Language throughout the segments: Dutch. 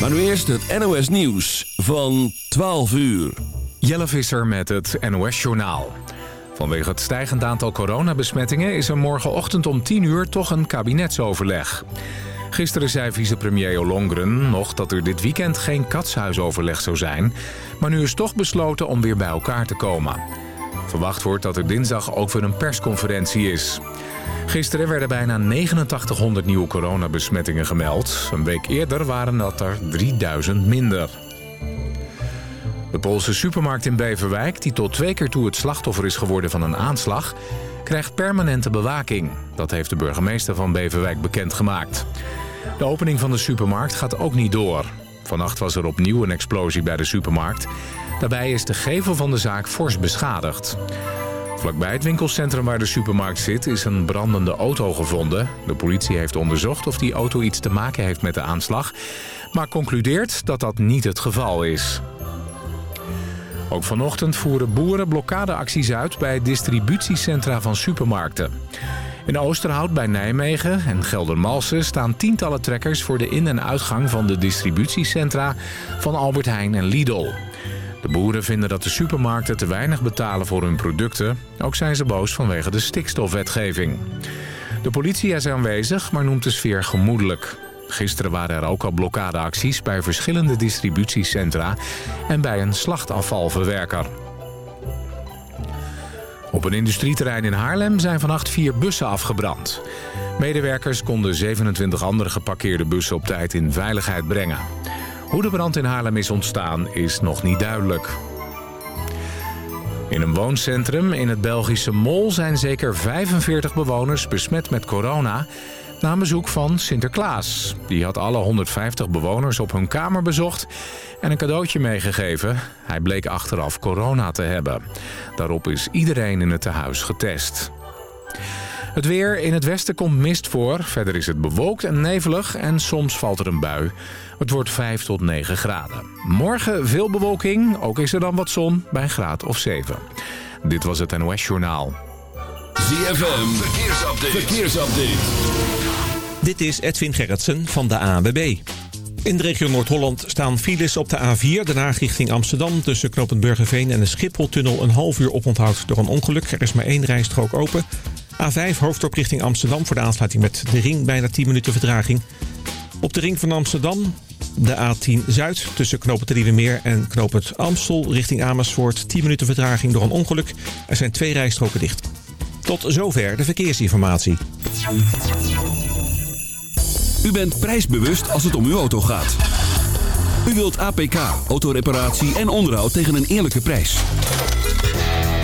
Maar nu eerst het NOS Nieuws van 12 uur. Jelle Visser met het NOS Journaal. Vanwege het stijgend aantal coronabesmettingen... is er morgenochtend om 10 uur toch een kabinetsoverleg. Gisteren zei vicepremier Olongren nog dat er dit weekend geen katshuisoverleg zou zijn... maar nu is toch besloten om weer bij elkaar te komen. Verwacht wordt dat er dinsdag ook weer een persconferentie is. Gisteren werden bijna 8900 nieuwe coronabesmettingen gemeld. Een week eerder waren dat er 3000 minder. De Poolse supermarkt in Beverwijk, die tot twee keer toe het slachtoffer is geworden van een aanslag, krijgt permanente bewaking. Dat heeft de burgemeester van Beverwijk bekendgemaakt. De opening van de supermarkt gaat ook niet door. Vannacht was er opnieuw een explosie bij de supermarkt. Daarbij is de gevel van de zaak fors beschadigd. Vlakbij het winkelcentrum waar de supermarkt zit is een brandende auto gevonden. De politie heeft onderzocht of die auto iets te maken heeft met de aanslag... maar concludeert dat dat niet het geval is. Ook vanochtend voeren boeren blokkadeacties uit bij distributiecentra van supermarkten. In Oosterhout bij Nijmegen en Geldermalsen staan tientallen trekkers voor de in- en uitgang van de distributiecentra van Albert Heijn en Lidl. De boeren vinden dat de supermarkten te weinig betalen voor hun producten. Ook zijn ze boos vanwege de stikstofwetgeving. De politie is aanwezig, maar noemt de sfeer gemoedelijk. Gisteren waren er ook al blokkadeacties bij verschillende distributiecentra... en bij een slachtafvalverwerker. Op een industrieterrein in Haarlem zijn vannacht vier bussen afgebrand. Medewerkers konden 27 andere geparkeerde bussen op tijd in veiligheid brengen. Hoe de brand in Haarlem is ontstaan is nog niet duidelijk. In een wooncentrum in het Belgische Mol zijn zeker 45 bewoners besmet met corona... na bezoek van Sinterklaas. Die had alle 150 bewoners op hun kamer bezocht en een cadeautje meegegeven. Hij bleek achteraf corona te hebben. Daarop is iedereen in het tehuis getest. Het weer in het westen komt mist voor. Verder is het bewolkt en nevelig en soms valt er een bui. Het wordt 5 tot 9 graden. Morgen veel bewolking, ook is er dan wat zon bij een graad of 7. Dit was het NOS Journaal. ZFM, verkeersupdate. verkeersupdate. Dit is Edwin Gerritsen van de ANWB. In de regio Noord-Holland staan files op de A4, Den Haag richting Amsterdam... tussen knooppunt Burgerveen en de Schipholtunnel een half uur oponthoud door een ongeluk. Er is maar één rijstrook open. A5 hoofddorp richting Amsterdam voor de aansluiting met de ring bijna 10 minuten vertraging. Op de ring van Amsterdam de A10 Zuid tussen knooppunt Meer en knooppunt Amstel richting Amersfoort. 10 minuten vertraging door een ongeluk. Er zijn twee rijstroken dicht. Tot zover de verkeersinformatie. U bent prijsbewust als het om uw auto gaat. U wilt APK, autoreparatie en onderhoud tegen een eerlijke prijs.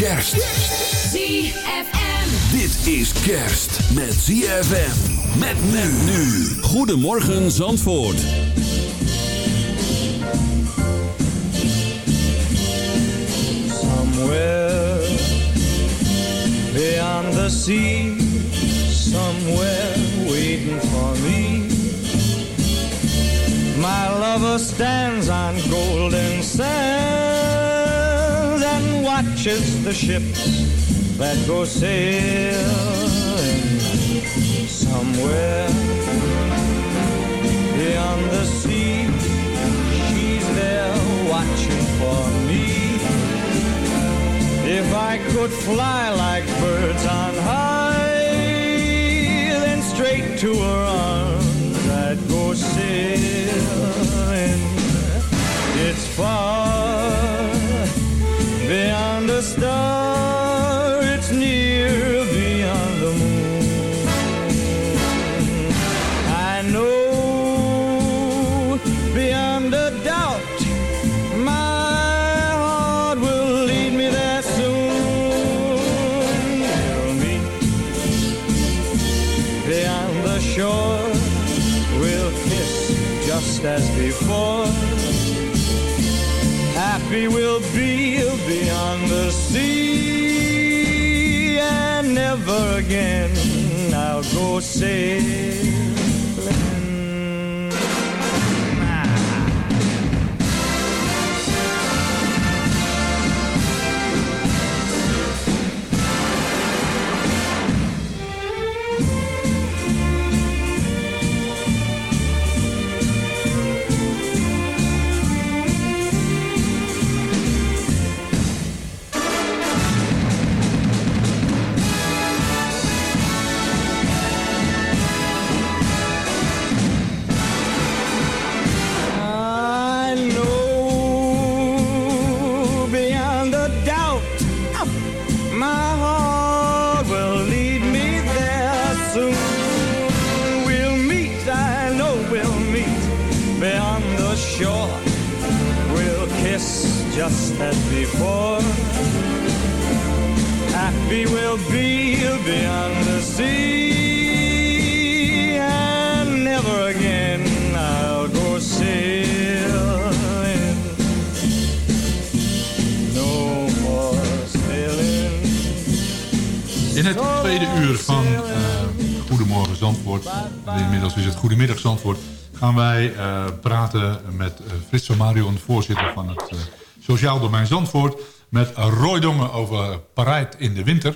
Kerst. ZFM. Dit is kerst met ZFM. Met men nu. Goedemorgen Zandvoort. Somewhere beyond the sea, somewhere waiting for me. My lover stands on golden sands and watches the ships that go sailing somewhere beyond the sea. She's there watching for me. If I could fly like birds on high, then straight to her arms I'd go sailing. It's far go just as before. Happy we'll be beyond the sea, and never again I'll go sailing. No more sailing. In het tweede uur van eh, Goedemorgen Zandvoort, inmiddels is het Goedemiddag Zandvoort, gaan wij eh, praten met uh, Frits van Marion, voorzitter van het eh, Sociaal Domein Zandvoort, met Roy Dongen over Parijt in de winter.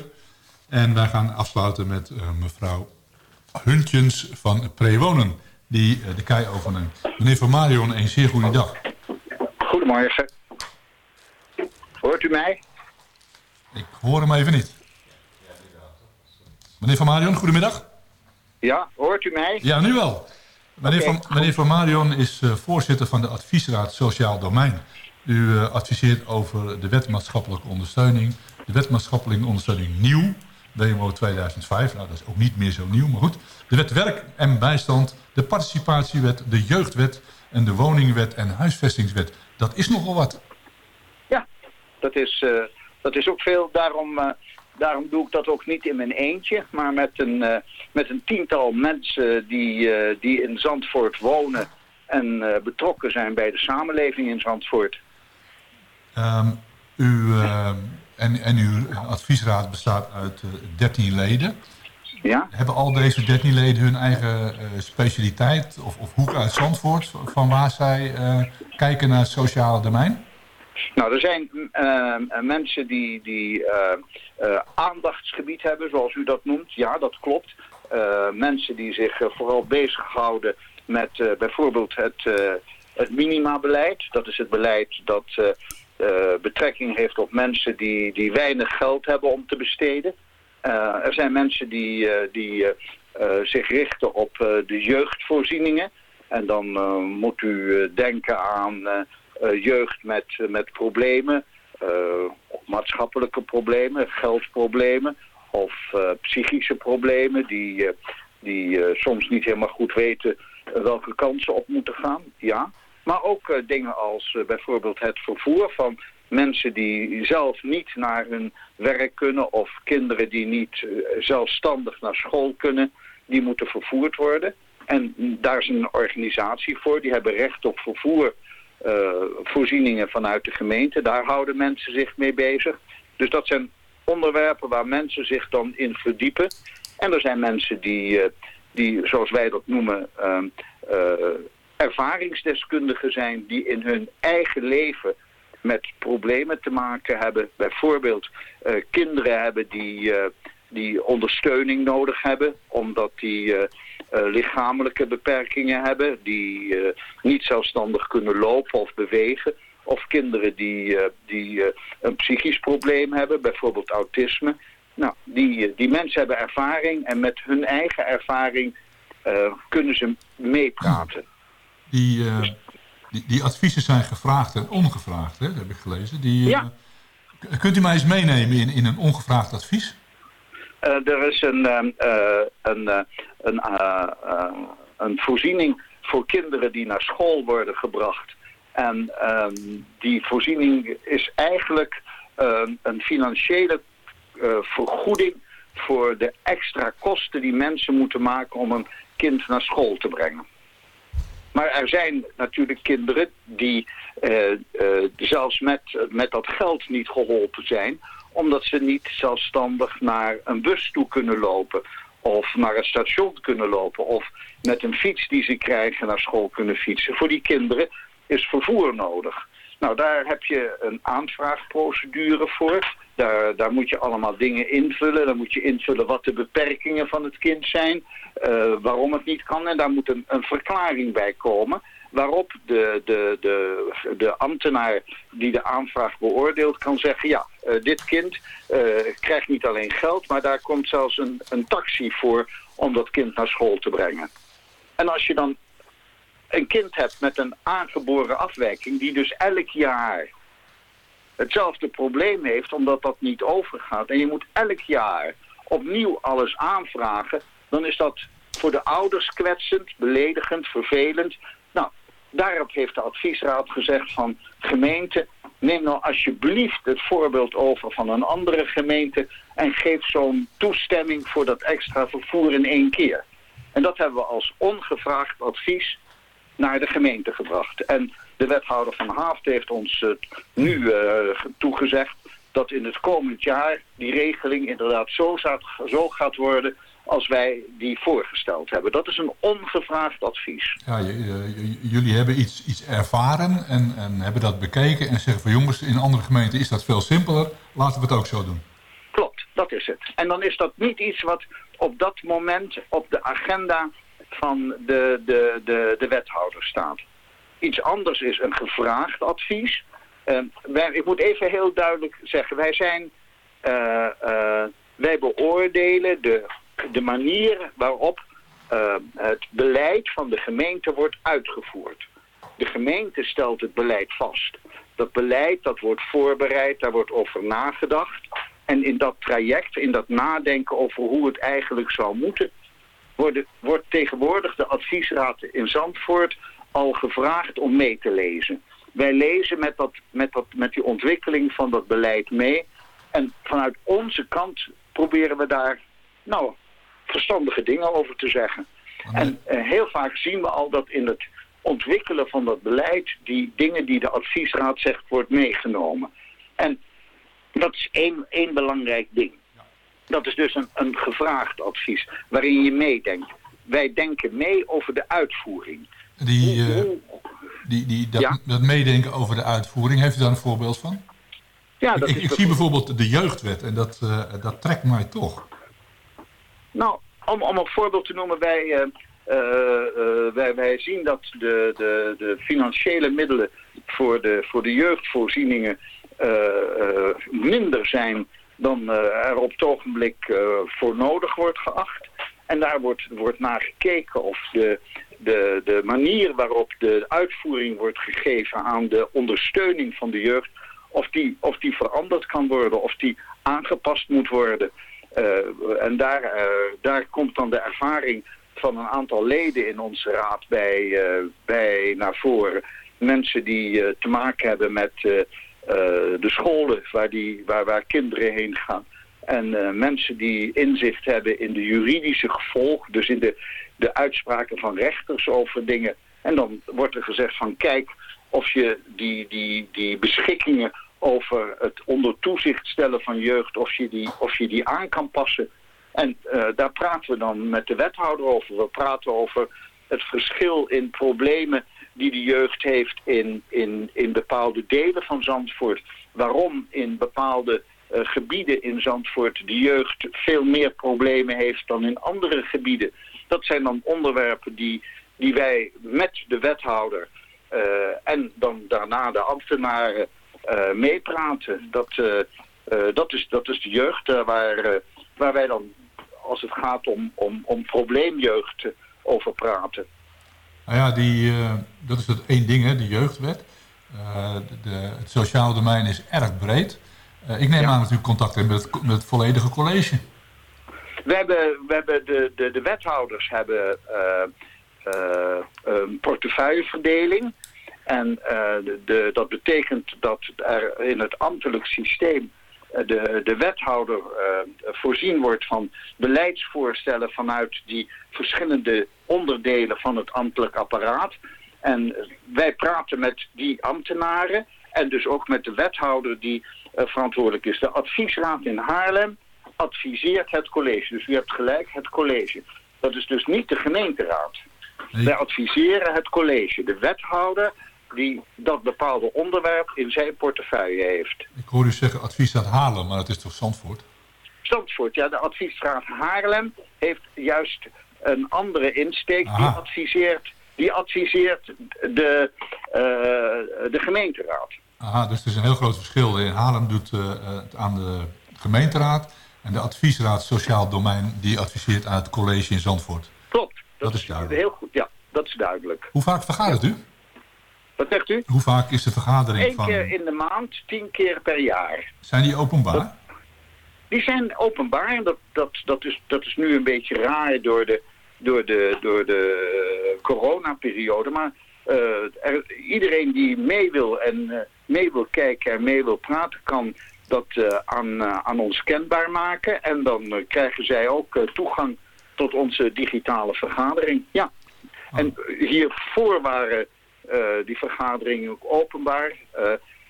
En wij gaan afsluiten met eh, mevrouw Huntjens van Prewonen, die eh, de kei overneemt. Meneer van Marion, een zeer goede dag. Goedemorgen. Hoort u mij? Ik hoor hem even niet. Meneer van Marion, goedemiddag. Ja, hoort u mij? Ja, nu wel. Meneer, van, meneer van Marion is eh, voorzitter van de adviesraad Sociaal Domein. U eh, adviseert over de wet maatschappelijke ondersteuning. De wet maatschappelijke ondersteuning nieuw, WMO 2005. Nou, dat is ook niet meer zo nieuw, maar goed. De wet werk en bijstand, de participatiewet, de jeugdwet... en de woningwet en huisvestingswet. Dat is nogal wat. Ja, dat is, eh, dat is ook veel. Daarom, eh, daarom doe ik dat ook niet in mijn eentje, maar met een, met een tiental mensen die, die in Zandvoort wonen en betrokken zijn bij de samenleving in Zandvoort. Ehm, u, eh, en, en uw adviesraad bestaat uit eh, 13 leden. Ja? Hebben al deze 13 leden hun eigen eh, specialiteit of, of hoek uit Zandvoort... van waar zij eh, kijken naar het sociale domein? Nou, er zijn eh, mensen die, die eh, eh, aandachtsgebied hebben, zoals u dat noemt. Ja, dat klopt. Eh, mensen die zich eh, vooral bezighouden met eh, bijvoorbeeld het, eh, het minimabeleid. Dat is het beleid dat eh, eh, betrekking heeft op mensen die, die weinig geld hebben om te besteden. Eh, er zijn mensen die, eh, die eh, eh, zich richten op eh, de jeugdvoorzieningen. En dan eh, moet u eh, denken aan eh, eh, jeugd met, met problemen, eh, maatschappelijke problemen, geldproblemen of eh, psychische problemen die, eh, die eh, soms niet helemaal goed weten eh, welke kansen op moeten gaan. Ja. Maar ook eh, dingen als eh, bijvoorbeeld het vervoer van mensen die zelf niet naar hun werk kunnen of kinderen die niet eh, zelfstandig naar school kunnen, die moeten vervoerd worden. En daar is een organisatie voor, die hebben recht op vervoer, eh, voorzieningen vanuit de gemeente. Daar houden mensen zich mee bezig. Dus dat zijn onderwerpen waar mensen zich dan in verdiepen. En er zijn mensen die, die zoals wij dat noemen, ehm, eh, ervaringsdeskundigen zijn... die in hun eigen leven met problemen te maken hebben. Bijvoorbeeld eh, kinderen hebben die, eh, die ondersteuning nodig hebben... omdat die eh, lichamelijke beperkingen hebben... die niet zelfstandig kunnen lopen of bewegen... Of kinderen die, die een psychisch probleem hebben, bijvoorbeeld autisme. Nou, die, die mensen hebben ervaring en met hun eigen ervaring kunnen ze meepraten. Die, eh, die, die adviezen zijn gevraagd en ongevraagd, hè? dat heb ik gelezen. Die, eh, Ja. Kunt u mij eens meenemen in, in een ongevraagd advies? Eh, er is een, ehm, eh, een, een, een voorziening voor kinderen die naar school worden gebracht. En ehm, die voorziening is eigenlijk ehm, een financiële vergoeding voor de extra kosten die mensen moeten maken om een kind naar school te brengen. Maar er zijn natuurlijk kinderen die, eh, eh, zelfs met, met dat geld niet geholpen zijn, omdat ze niet zelfstandig naar een bus toe kunnen lopen of naar een station kunnen lopen of met een fiets die ze krijgen naar school kunnen fietsen. Voor die kinderen is vervoer nodig. Nou, daar heb je een aanvraagprocedure voor. Daar, moet je allemaal dingen invullen. Dan moet je invullen wat de beperkingen van het kind zijn, uh, waarom het niet kan. En daar moet een, verklaring bij komen waarop de, de, de, de ambtenaar die de aanvraag beoordeelt kan zeggen... ja, uh, dit kind uh, krijgt niet alleen geld, maar daar komt zelfs een, een taxi voor om dat kind naar school te brengen. En als je dan een kind hebt met een aangeboren afwijking... die dus elk jaar hetzelfde probleem heeft omdat dat niet overgaat... en je moet elk jaar opnieuw alles aanvragen... dan is dat voor de ouders kwetsend, beledigend, vervelend. Nou, daarop heeft de adviesraad gezegd van gemeente... neem nou alsjeblieft het voorbeeld over van een andere gemeente... en geef zo'n toestemming voor dat extra vervoer in één keer. En dat hebben we als ongevraagd advies naar de gemeente gebracht. En de wethouder van Haafd heeft ons uh, nu uh, toegezegd dat in het komend jaar die regeling inderdaad zo, zat, zo gaat worden als wij die voorgesteld hebben. Dat is een ongevraagd advies. Ja, jullie hebben iets, iets ervaren en, en hebben dat bekeken en zeggen van jongens, in andere gemeenten is dat veel simpeler, laten we het ook zo doen. Klopt, dat is het. En dan is dat niet iets wat op dat moment op de agenda van de, de, de, de wethouder staat. Iets anders is een gevraagd advies. Uh, wij, ik moet even heel duidelijk zeggen, wij zijn, uh, uh, wij beoordelen de, de manier waarop het beleid van de gemeente wordt uitgevoerd. De gemeente stelt het beleid vast. Dat beleid dat wordt voorbereid, daar wordt over nagedacht. En in dat traject, in dat nadenken over hoe het eigenlijk zou moeten, worden, wordt tegenwoordig de adviesraad in Zandvoort al gevraagd om mee te lezen. Wij lezen met, dat, met, dat, met die ontwikkeling van dat beleid mee. En vanuit onze kant proberen we daar nou, verstandige dingen over te zeggen. En uh, heel vaak zien we al dat in het ontwikkelen van dat beleid... die dingen die de adviesraad zegt, wordt meegenomen. En dat is één, één belangrijk ding. Dat is dus een, een gevraagd advies, waarin je meedenkt. Wij denken mee over de uitvoering. Die, uh, die, die, dat, ja. dat, meedenken over de uitvoering, heeft u daar een voorbeeld van? Ja, dat ik, is ik zie bijvoorbeeld de jeugdwet en dat, uh, dat trekt mij toch. Nou, om, om een voorbeeld te noemen, wij, uh, wij, wij zien dat de, de, de financiële middelen voor de, voor de jeugdvoorzieningen minder zijn dan er op het ogenblik voor nodig wordt geacht. En daar wordt, wordt naar gekeken of de, de, de manier waarop de uitvoering wordt gegeven aan de ondersteuning van de jeugd, of die, of die veranderd kan worden, of die aangepast moet worden. Uh, en daar, uh, daar komt dan de ervaring van een aantal leden in onze raad bij, uh, bij naar voren. Mensen die te maken hebben met de scholen waar, die, waar, waar kinderen heen gaan. En mensen die inzicht hebben in de juridische gevolgen, dus in de de uitspraken van rechters over dingen. En dan wordt er gezegd van kijk of je die, die, die beschikkingen over het onder toezicht stellen van jeugd, of je die, of je die aan kan passen. En uh, daar praten we dan met de wethouder over. We praten over het verschil in problemen die de jeugd heeft in, in, in bepaalde delen van Zandvoort. Waarom in bepaalde uh, gebieden in Zandvoort de jeugd veel meer problemen heeft dan in andere gebieden. Dat zijn dan onderwerpen die, die wij met de wethouder uh, en dan daarna de ambtenaren uh, meepraten. Dat, uh, dat, is, dat is de jeugd waar, waar wij dan, als het gaat om, om, om probleemjeugd, over praten. Nou ja, die, dat is het één ding, hè, de jeugdwet. De, het sociale domein is erg breed. ik neem ja. aan dat u contact hebt met met het volledige college. We hebben, we hebben de, de, de wethouders hebben uh, uh, een portefeuilleverdeling. En uh, de, de, dat betekent dat er in het ambtelijk systeem de, de wethouder voorzien wordt van beleidsvoorstellen vanuit die verschillende onderdelen van het ambtelijk apparaat. En wij praten met die ambtenaren En dus ook met de wethouder die eh, verantwoordelijk is. De adviesraad in Haarlem adviseert het college. Dus u hebt gelijk, het college. Dat is dus niet de gemeenteraad. Nee. Wij adviseren het college. De wethouder die dat bepaalde onderwerp in zijn portefeuille heeft. Ik hoor u zeggen advies uit Haarlem, maar het is toch Zandvoort? Zandvoort, ja, de adviesraad Haarlem heeft juist een andere insteek. Die adviseert, die adviseert de, eh, de gemeenteraad. Aha, dus er is een heel groot verschil. In Haarlem doet eh, het aan de gemeenteraad en de adviesraad Sociaal Domein die adviseert aan het college in Zandvoort. Klopt. Dat is duidelijk. Heel goed, ja, dat is duidelijk. Hoe vaak vergadert u? Wat zegt u? Hoe vaak is de vergadering Eén van... keer in de maand, tien keer per jaar. Zijn die openbaar? Die zijn openbaar. en Dat, dat, dat, is, dat is nu een beetje raar door de, door de, door de eh, coronaperiode. Maar eh, er, iedereen die mee wil en eh, mee wil kijken en mee wil praten... kan dat eh, aan, eh, aan ons kenbaar maken. En dan eh, krijgen zij ook toegang tot onze digitale vergadering. Ja. En hiervoor waren die vergaderingen ook openbaar.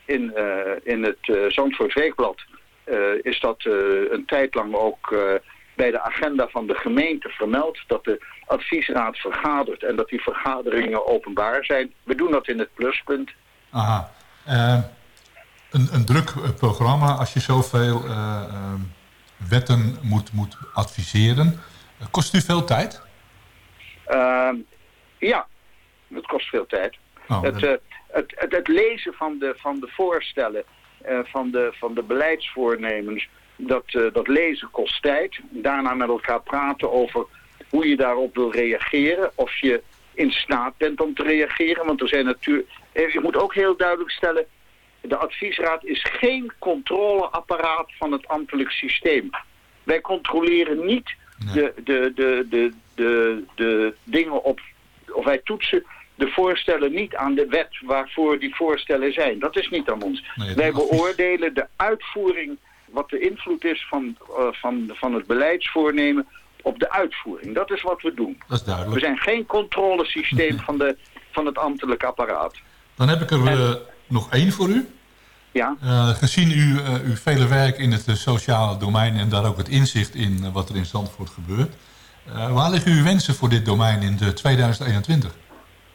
In, in het Zandvoort Weekblad is dat een tijd lang ook bij de agenda van de gemeente vermeld. Dat de adviesraad vergadert en dat die vergaderingen openbaar zijn. We doen dat in het pluspunt. Aha. Een, een druk eh, programma als je zoveel eh, wetten moet, moet adviseren. Kost u veel tijd? Ehm, ja, het kost veel tijd. Oh, het, dat- het, het, het lezen van de, van de voorstellen, van, de, van de beleidsvoornemens, dat, dat lezen kost tijd. Daarna met elkaar praten over hoe je daarop wil reageren. Of je in staat bent om te reageren. Want er zijn natuurlijk... Je moet ook heel duidelijk stellen... De adviesraad is geen controleapparaat van het ambtelijk systeem. Wij controleren niet Nee. de, de, de, de, de, de dingen op... Of wij toetsen de voorstellen niet aan de wet waarvoor die voorstellen zijn. Dat is niet aan ons. Nee, wij beoordelen de uitvoering, wat de invloed is van, eh, van, van het beleidsvoornemen op de uitvoering. Dat is wat we doen. dat is We duidelijk. zijn geen controlesysteem van, de, van het ambtelijk apparaat. Dan heb ik er eh, nog één voor u. Ja? Eh, gezien u, eh, uw vele werk in het eh, sociale domein en daar ook het inzicht in wat er in Zandvoort gebeurt. waar liggen uw wensen voor dit domein in de 2021?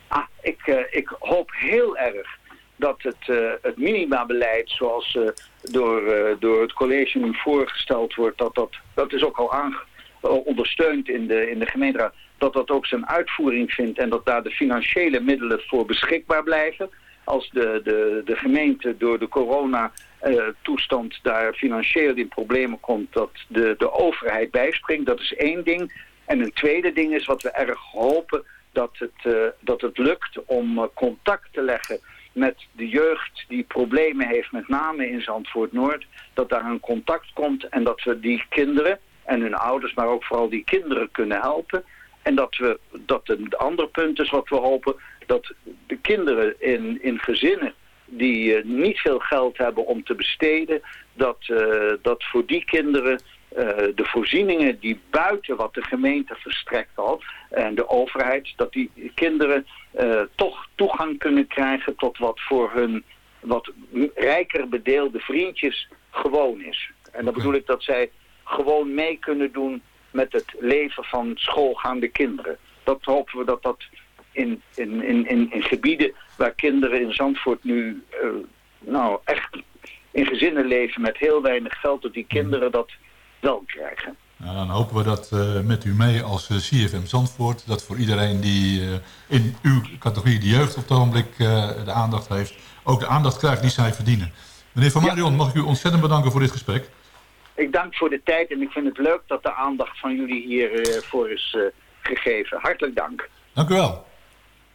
Ah, ik, ik hoop heel erg dat het, eh, het minimabeleid zoals door, door het college nu voorgesteld wordt, dat dat, dat is ook al aange- ondersteund in de, in de gemeenteraad, dat dat ook zijn uitvoering vindt en dat daar de financiële middelen voor beschikbaar blijven. Als de, de, de gemeente door de corona-toestand daar financieel in problemen komt, dat de, de overheid bijspringt. Dat is één ding. En een tweede ding is wat we erg hopen, dat het, eh, dat het lukt om eh, contact te leggen met de jeugd die problemen heeft, met name in Zandvoort Noord. Dat daar een contact komt en dat we die kinderen en hun ouders, maar ook vooral die kinderen kunnen helpen. En dat we, dat een ander punt is wat we hopen, dat de kinderen in, in gezinnen die eh, niet veel geld hebben om te besteden, dat, eh, dat voor die kinderen eh, de voorzieningen die buiten wat de gemeente verstrekt al en de overheid, dat die kinderen toch toegang kunnen krijgen tot wat voor hun wat rijker bedeelde vriendjes gewoon is. En dan bedoel ik dat zij gewoon mee kunnen doen met het leven van schoolgaande kinderen. Dat hopen we dat dat in, in, in, in, gebieden waar kinderen in Zandvoort nu eh, nou echt in gezinnen leven met heel weinig geld, dat die kinderen dat wel krijgen. Nou, dan hopen we dat eh, met u mee als eh, CFM Zandvoort. Dat voor iedereen die in uw categorie de jeugd op het ogenblik de aandacht heeft... ook de aandacht krijgt die zij verdienen. Meneer Van Marion, mag ik u ontzettend bedanken voor dit gesprek. Ik dank voor de tijd en ik vind het leuk dat de aandacht van jullie hiervoor voor is gegeven. Hartelijk dank. Dank u wel.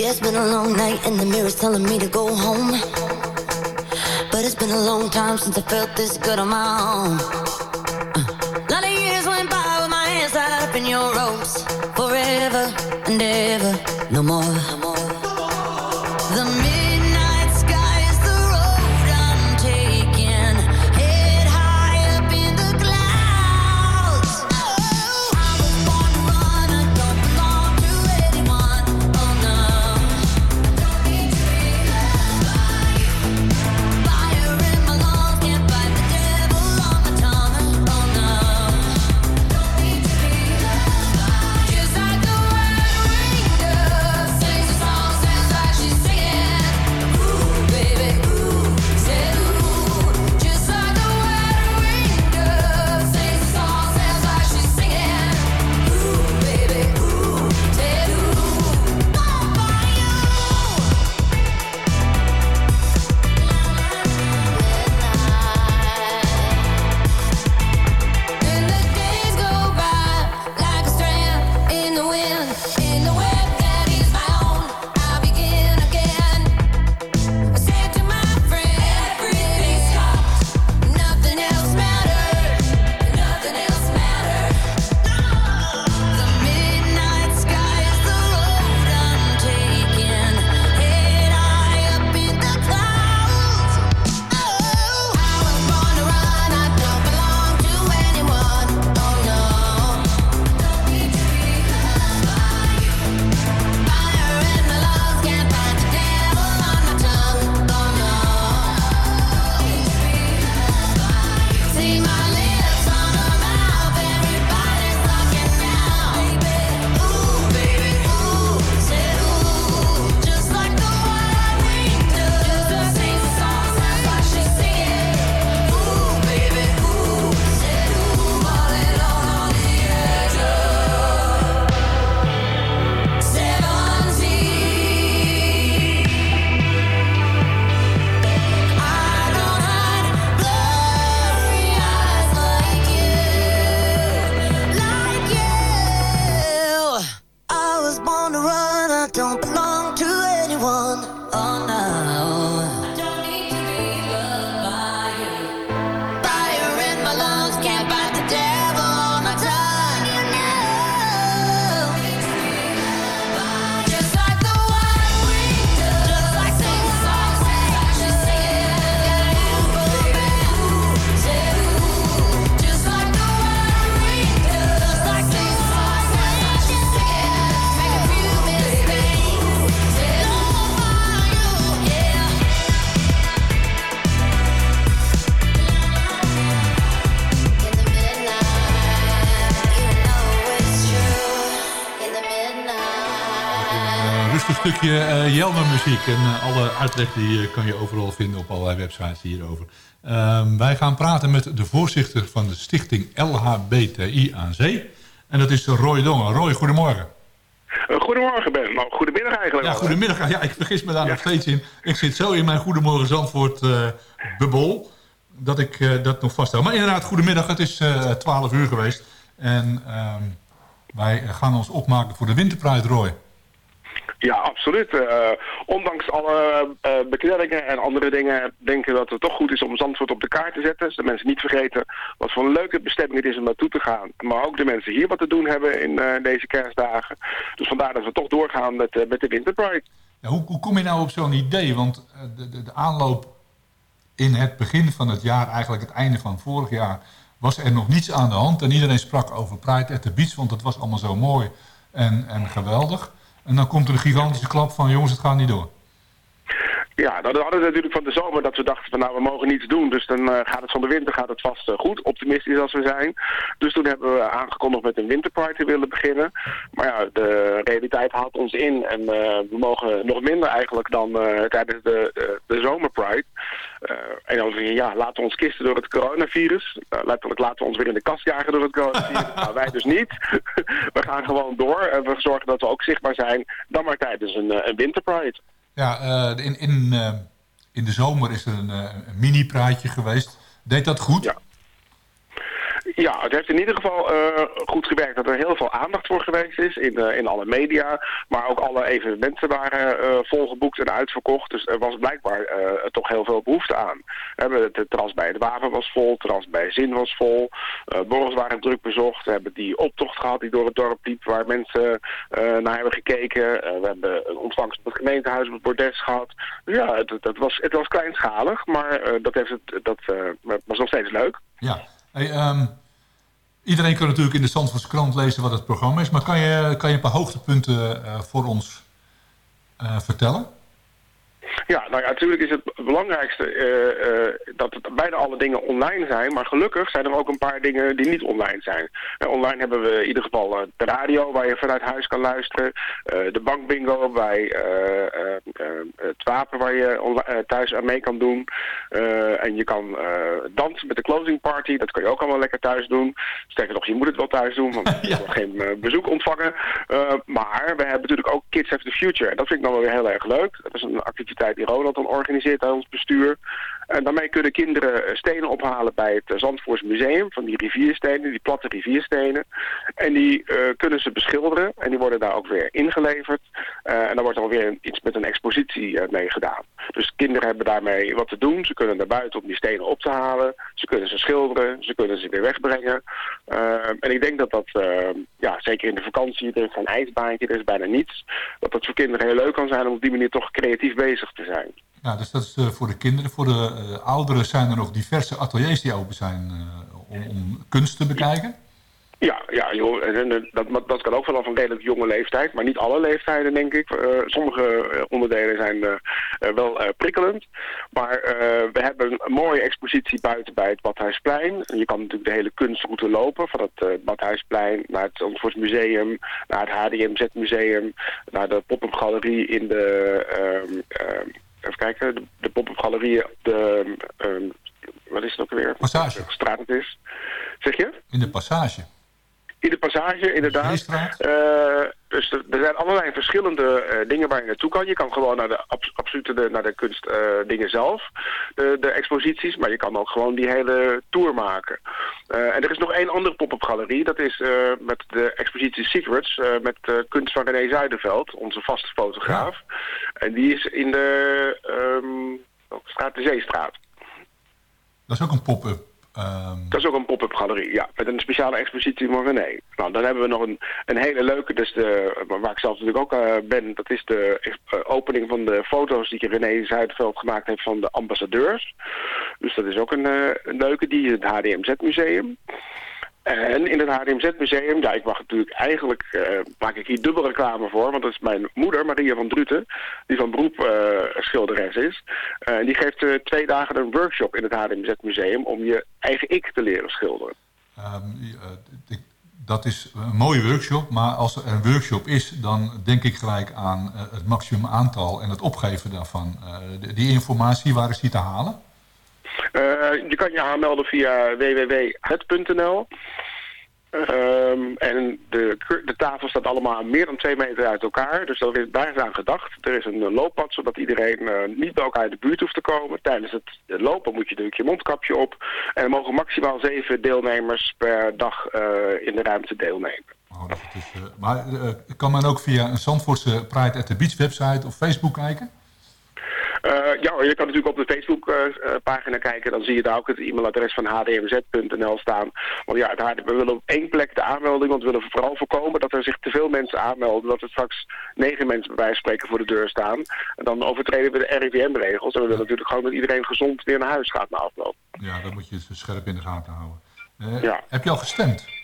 Yeah, it's been a long night and the mirror's telling me to go home. But it's been a long time since I felt this good on my own. Uh, lot of years went by with my hands tied up in your ropes. Forever and ever, no more. No more. Stukje eh Jelmer muziek. En eh, alle uitleg die eh, kan je overal vinden op allerlei websites hierover. Ehm, wij gaan praten met de voorzitter van de stichting LHBTI aan Zee. En dat is Roy Dongen. Roy, goedemorgen. Goedemorgen Ben. Nou, goedemiddag eigenlijk. Ja, al, goedemiddag. Ja, ik vergis me daar nog steeds in. Ik zit zo in mijn Goedemorgen Zandvoort bubbel dat ik dat nog vasthou. Maar inderdaad, goedemiddag. Het is eh 12 uur geweest. En ehm, wij gaan ons opmaken voor de Winterpride, Roy. Ja, absoluut. Eh, ondanks alle eh beknellingen en andere dingen denken dat het toch goed is om Zandvoort op de kaart te zetten. Zodat mensen niet vergeten wat voor een leuke bestemming het is om naartoe te gaan. Maar ook de mensen hier wat te doen hebben in eh, deze kerstdagen. Dus vandaar dat we toch doorgaan met, met de Winterpride. Ja, hoe, hoe kom je nou op zo'n idee? Want de, de, de aanloop in het begin van het jaar, eigenlijk het einde van vorig jaar, was er nog niets aan de hand. En iedereen sprak over Pride at the Beach, want het was allemaal zo mooi en, en geweldig. En dan komt er een gigantische klap van, jongens, het gaat niet door. Ja, nou, dat hadden we natuurlijk van de zomer dat we dachten van nou we mogen niets doen. Dus dan eh, gaat het van de winter gaat het vast eh, goed, optimistisch als we zijn. Dus toen hebben we aangekondigd met een winterparty te willen beginnen. Maar ja, de realiteit haalt ons in en eh, we mogen nog minder eigenlijk dan tijdens de, de, de zomerpride. En dan zeg je, ja, laten we ons kisten door het coronavirus. Letterlijk laten we ons weer in de kast jagen door het coronavirus. nou, wij dus niet. we gaan gewoon door en we zorgen dat we ook zichtbaar zijn. Dan maar tijdens een, een winterpride. Ja, eh, in, in, eh, in de zomer is er een, eh, een mini-praatje geweest. Deed dat goed? Ja. Ja, het heeft in ieder geval eh, goed gewerkt dat er heel veel aandacht voor geweest is in, eh, in alle media. Maar ook alle evenementen waren eh, volgeboekt en uitverkocht. Dus er was blijkbaar toch heel veel behoefte aan. Hebben het, terras bij het Wapen was vol, het terras bij Zin was vol. borrels waren druk bezocht. We hebben die optocht gehad die door het dorp liep waar mensen naar hebben gekeken. We hebben een ontvangst op het gemeentehuis op het bordes gehad. Dus ja, het, was, het was kleinschalig, maar dat, heeft het, dat was nog steeds leuk. Ja. Ehm, iedereen kan natuurlijk in de Zandvoortse krant lezen wat het programma is. Maar kan je, kan je een paar hoogtepunten eh, voor ons eh, vertellen? Ja, nou ja, natuurlijk is het belangrijkste eh, eh, dat het bijna alle dingen online zijn. Maar gelukkig zijn er ook een paar dingen die niet online zijn. Eh, online hebben we in ieder geval de radio waar je vanuit huis kan luisteren. de bankbingo bij het wapen waar je thuis aan mee kan doen. En je kan dansen met de closing party. Dat kan je ook allemaal lekker thuis doen. Sterker nog, je moet het wel thuis doen, want je wordt geen bezoek ontvangen. Maar we hebben natuurlijk ook Kids Have the Future. En dat vind ik dan wel weer heel erg leuk. Dat is een activiteit die Ronald dan organiseert bij ons bestuur. En daarmee kunnen kinderen stenen ophalen bij het Zandvoors Museum. Van die rivierstenen, die platte rivierstenen. En die eh, kunnen ze beschilderen. En die worden daar ook weer ingeleverd. Eh, en dan wordt er weer iets met een expositie eh, mee gedaan. Dus kinderen hebben daarmee wat te doen. Ze kunnen naar buiten om die stenen op te halen. Ze kunnen ze schilderen. Ze kunnen ze weer wegbrengen. En ik denk dat dat, ja, zeker in de vakantie, er is geen ijsbaantje, er is bijna niets. Dat dat voor kinderen heel leuk kan zijn om op die manier toch creatief bezig te zijn. Ja, dus dat is eh, voor de kinderen. Voor de eh, ouderen zijn er nog diverse ateliers die open zijn eh, om, kunst te bekijken. Ja, ja joh, en, dat, dat kan ook vanaf een redelijk jonge leeftijd, maar niet alle leeftijden denk ik. Sommige onderdelen zijn wel prikkelend, maar we hebben een mooie expositie buiten bij het Badhuisplein. Je kan natuurlijk de hele kunstroute lopen, van het Badhuisplein naar het Zandvoort Museum, naar het HDMZ Museum, naar de pop-up galerie in de, ehm, ehm, even kijken, de, de pop-up galerie op de, ehm, wat is het ook weer? Passage. Straat het is. Zeg je? In de passage. In de passage, inderdaad. Eh, dus er, er zijn allerlei verschillende eh, dingen waar je naartoe kan. Je kan gewoon naar de abs- absolute de, naar de kunstdingen dingen zelf, de, de exposities, maar je kan ook gewoon die hele tour maken. Eh, en er is nog één andere pop-up galerie. Dat is eh, met de expositie Secrets, eh, met de kunst van René Zuiderveld, onze vaste fotograaf. En die is in de ehm, straat, de Zeestraat. Dat is ook een pop-up. Ehm, Dat is ook een pop-up galerie, ja. Met een speciale expositie van René. Nou, dan hebben we nog een, een hele leuke, dus de, waar ik zelf natuurlijk ook eh, ben. Dat is de eh, opening van de foto's die René Zuidveld gemaakt heeft van de ambassadeurs. Dus dat is ook een, eh, een leuke, die in het HDMZ museum. En in het HDMZ museum, ja, ik mag natuurlijk eigenlijk, eh, maak ik hier dubbel reclame voor, want dat is mijn moeder, Maria van Druten, die van beroep eh, schilderes is. Eh, die geeft twee dagen een workshop in het HDMZ museum om je eigen ik te leren schilderen. ehm, eh, dat is een mooie workshop, maar als er een workshop is, dan denk ik gelijk aan het maximum aantal en het opgeven daarvan. Die informatie, waar is die te halen? Eh, je kan je aanmelden via www.het.nl. Ehm, en de, de tafel staat allemaal meer dan twee meter uit elkaar. Dus daar is, daar aan gedacht. Er is een, eh, looppad, zodat iedereen eh, niet bij elkaar in de buurt hoeft te komen. Tijdens het lopen moet je natuurlijk je mondkapje op. En er mogen maximaal zeven deelnemers per dag in de ruimte deelnemen. Oh, dat is, maar kan men ook via een Zandvoortse Pride at the Beach website of Facebook kijken? Eh, ja, je kan natuurlijk op de Facebook-pagina kijken. Dan zie je daar ook het e-mailadres van hdmz.nl staan. Want ja, het we willen op één plek de aanmelding. Want we willen vooral voorkomen dat er zich te veel mensen aanmelden. Dat er straks negen mensen bij wijze van spreken voor de deur staan. En dan overtreden we de RIVM-regels. En we willen natuurlijk gewoon dat iedereen gezond weer naar huis gaat na afloop. Ja, dat moet je dus scherp in de gaten houden. Eh, Ja. Heb je al gestemd?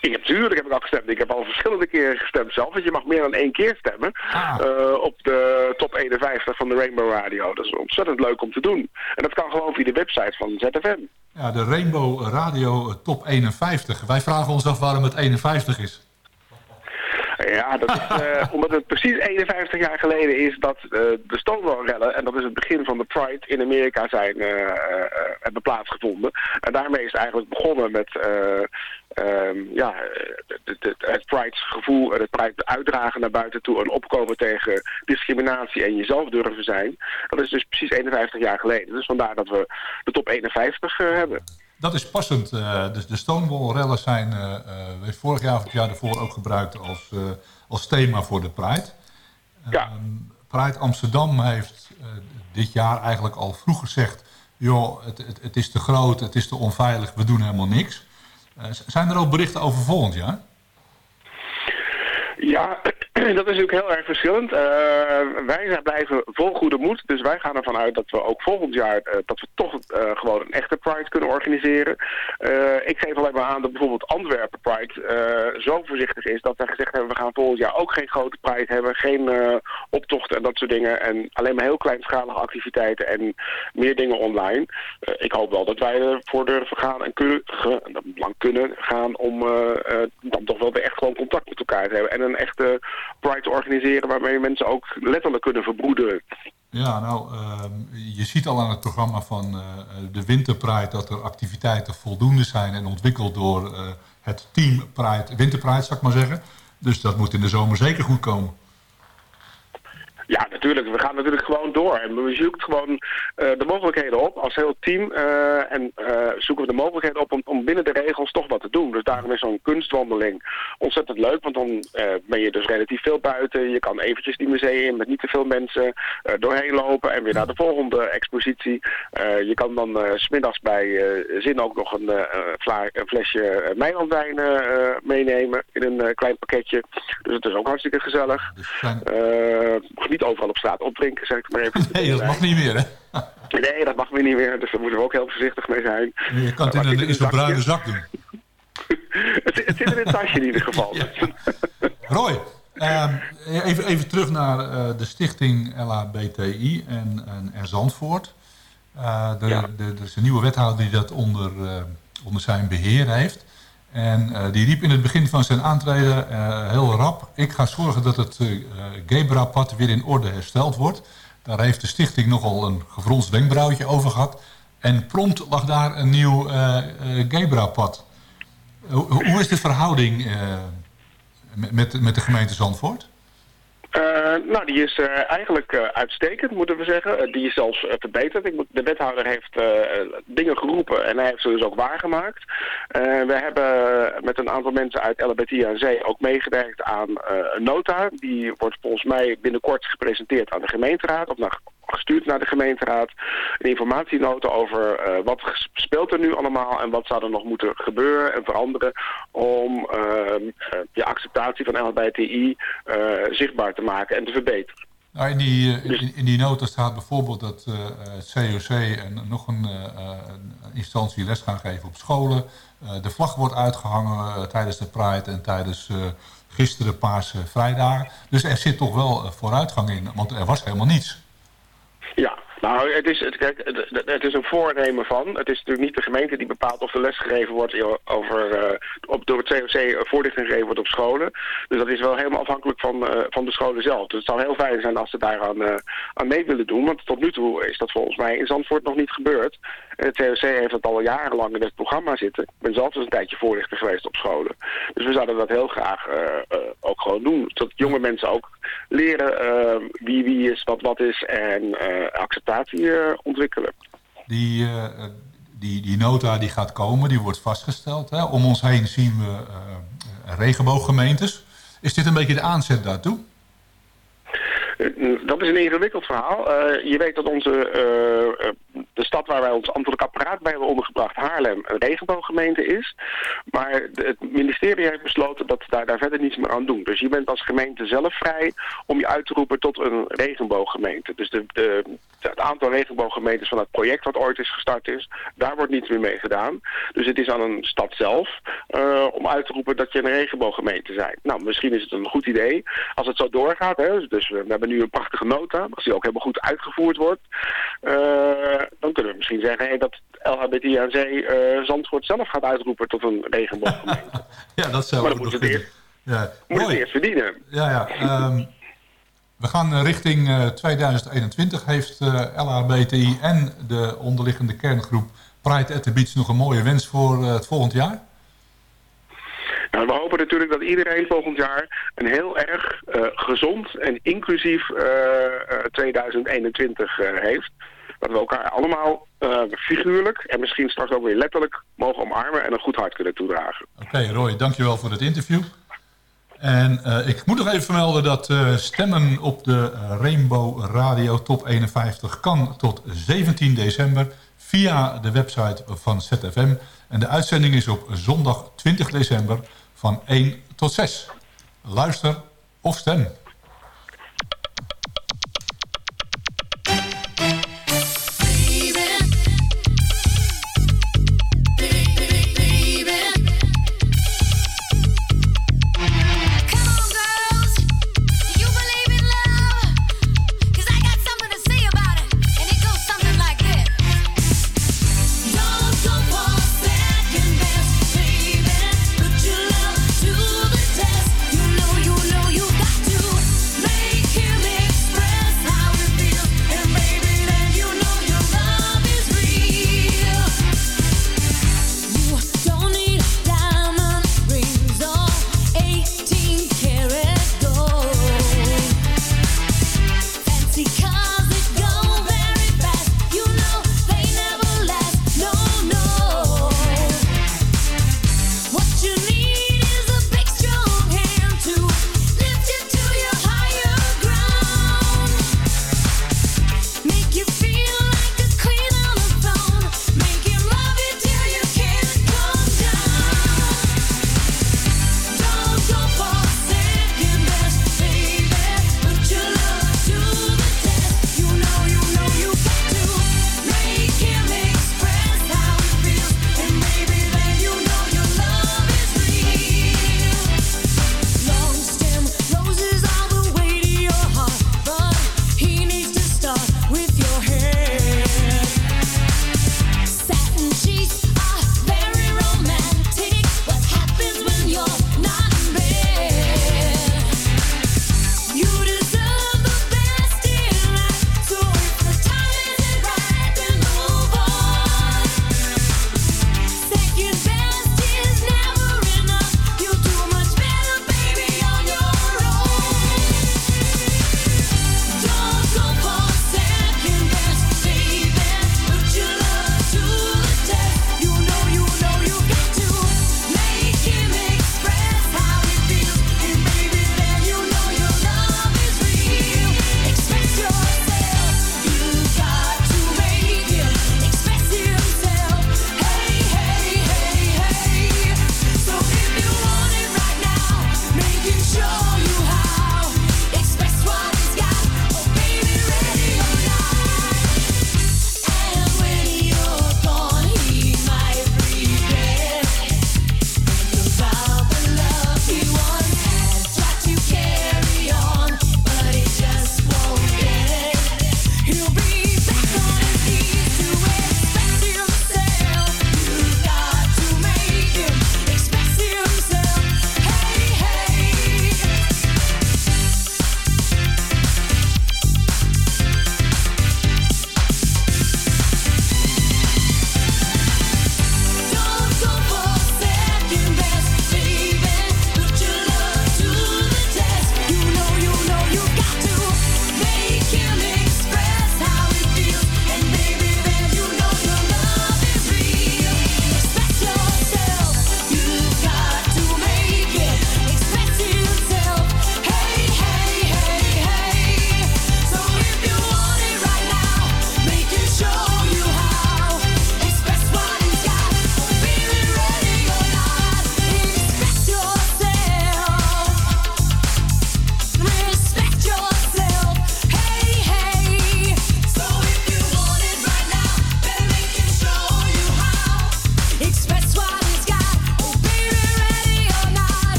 Ik heb natuurlijk heb ik al gestemd. Ik heb al verschillende keren gestemd zelf. Want je mag meer dan één keer stemmen. Ah. eh, op de top 51 van de Rainbow Radio. Dat is ontzettend leuk om te doen. En dat kan gewoon via de website van ZFM. Ja, de Rainbow Radio eh, Top 51. Wij vragen ons af waarom het 51 is. Ja, dat is eh, omdat het precies 51 jaar geleden is dat eh, de Stonewall-rellen, en dat is het begin van de Pride in Amerika, zijn, eh, hebben plaatsgevonden. En daarmee is het eigenlijk begonnen met ehm, ja, het, het, het Pride-gevoel en het Pride uitdragen naar buiten toe en opkomen tegen discriminatie en jezelf durven zijn. Dat is dus precies 51 jaar geleden. Dus vandaar dat we de top 51 eh, hebben. Dat is passend. eh, dus de Stonewall-rellen zijn eh, eh, vorig jaar of het jaar daarvoor ook gebruikt als, als thema voor de Pride. Ja. Ehm, Pride Amsterdam heeft dit jaar eigenlijk al vroeg gezegd... joh, het, het, het is te groot, het is te onveilig, we doen helemaal niks. Zijn er ook berichten over volgend jaar? Ja, dat is natuurlijk heel erg verschillend. Eh, wij blijven vol goede moed. Dus wij gaan ervan uit dat we ook volgend jaar eh, dat we toch eh, gewoon een echte Pride kunnen organiseren. Ik geef alleen maar aan dat bijvoorbeeld Antwerpen Pride zo voorzichtig is dat wij gezegd hebben we gaan volgend jaar ook geen grote Pride hebben, geen optochten en dat soort dingen. En alleen maar heel kleinschalige activiteiten en meer dingen online. Ik hoop wel dat wij ervoor durven gaan en kunnen, lang kunnen gaan om dan toch wel weer echt gewoon contact met elkaar te hebben. En een echte Pride te organiseren waarmee mensen ook letterlijk kunnen verbroederen. Ja, nou, ehm, je ziet al aan het programma van eh, de Winterpride dat er activiteiten voldoende zijn en ontwikkeld door eh, het team Pride, Winterpride, zou ik maar zeggen. Dus dat moet in de zomer zeker goed komen. Ja, natuurlijk. We gaan natuurlijk gewoon door. En we zoeken gewoon eh, de mogelijkheden op als heel team. eh, en eh, zoeken we de mogelijkheden op om, om binnen de regels toch wat te doen. Dus daarom is zo'n kunstwandeling ontzettend leuk. Want dan ben je dus relatief veel buiten. Je kan eventjes die museum met niet te veel mensen doorheen lopen. En weer naar de volgende expositie. Je kan dan 's smiddags bij Zin ook nog een, een flesje Meilandwijn meenemen. In een klein pakketje. Dus het is ook hartstikke gezellig. Dus zijn... Niet overal op straat opdrinken, zeg ik maar even. Nee, dat mag niet meer, hè? Nee, dat mag weer niet meer. Dus daar moeten we ook heel voorzichtig mee zijn. Je kan het in, een, in zo'n een bruine zak doen. het, het zit in het tasje in ieder geval. Roy, ehm, even, even terug naar eh, de stichting LHBTI en, en, en Zandvoort. Eh, de, Ja. de, er is een nieuwe wethouder die dat onder, eh, onder zijn beheer heeft. En eh, die riep in het begin van zijn aantreden eh, heel rap... ik ga zorgen dat het uh, Gebra-pad weer in orde hersteld wordt. Daar heeft de stichting nogal een gefronst wenkbrauwtje over gehad. En prompt lag daar een nieuw Gebra-pad. Hoe, is de verhouding met, met de gemeente Zandvoort? Eh, nou, die is eh, eigenlijk eh, uitstekend, moeten we zeggen. Die is zelfs verbeterd. Ik moet, de wethouder heeft dingen geroepen en hij heeft ze dus ook waargemaakt. We hebben met een aantal mensen uit LBT aan Zee ook meegewerkt aan een nota. Die wordt volgens mij binnenkort gepresenteerd aan de gemeenteraad, of naar, gestuurd naar de gemeenteraad. Een informatienota over eh, wat speelt er nu allemaal en wat zou er nog moeten gebeuren en veranderen om ehm, eh, de acceptatie van LHBTI eh, zichtbaar te maken en te verbeteren. Nou, in, die, eh, in, in die nota staat bijvoorbeeld dat het COC en nog een, instantie les gaan geven op scholen. De vlag wordt uitgehangen eh, tijdens de Pride en tijdens gisteren Paarse Vrijdagen. Dus er zit toch wel vooruitgang in, want er was helemaal niets. Ja, nou, het is, het, kijk, het, is een voornemen van. Het is natuurlijk niet de gemeente die bepaalt of er les gegeven wordt over, eh, op, door het COC eh, voorlichting gegeven wordt op scholen. Dus dat is wel helemaal afhankelijk van, eh, van de scholen zelf. Dus het zou heel fijn zijn als ze daaraan eh, aan mee willen doen. Want tot nu toe is dat volgens mij in Zandvoort nog niet gebeurd. Het COC heeft dat al jarenlang in het programma zitten. Ik ben zelf eens een tijdje voorlichter geweest op scholen. Dus we zouden dat heel graag eh, eh, ook gewoon doen. Zodat jonge mensen ook leren eh, wie wie is, wat wat is en acceptatie ontwikkelen. Die, die, die nota die gaat komen, die wordt vastgesteld. Hè. Om ons heen zien we regenbooggemeentes. Is dit een beetje de aanzet daartoe? Eh, Dat is een ingewikkeld verhaal. Eh, je weet dat onze, eh, de stad waar wij ons ambtelijk apparaat bij hebben ondergebracht, Haarlem, een regenbooggemeente is. Maar het ministerie heeft besloten dat daar, daar verder niets meer aan doen. Dus je bent als gemeente zelf vrij om je uit te roepen tot een regenbooggemeente. Dus de, de, het aantal regenbooggemeentes van het project wat ooit is gestart is, daar wordt niets meer mee gedaan. Dus het is aan een stad zelf eh, om uit te roepen dat je een regenbooggemeente bent. Nou, misschien is het een goed idee als het zo doorgaat. Hè? Dus we, hebben nu een prachtige nota, als die ook helemaal goed uitgevoerd wordt. eh, dan kunnen we misschien zeggen hey, dat LHBT aan Zee eh, Zandvoort zelf gaat uitroepen tot een regenbooggemeente. Ja, dat zou Maar dan moet het kunnen. Ja, Moet het eerst verdienen. Ja, ja. ehm, we gaan eh, richting eh, 2021. Heeft eh, LHBTI en de onderliggende kerngroep Pride at the Beach nog een mooie wens voor het volgend jaar? Nou, we hopen natuurlijk dat iedereen volgend jaar een heel erg gezond en inclusief 2021 heeft. Dat we elkaar allemaal figuurlijk en misschien straks ook weer letterlijk mogen omarmen en een goed hart kunnen toedragen. Oké Roy, dankjewel voor het interview. En eh, ik moet nog even vermelden dat eh, stemmen op de Rainbow Radio Top 51 kan tot 17 december via de website van ZFM. En de uitzending is op zondag 20 december van 1 tot 6. Luister of stem.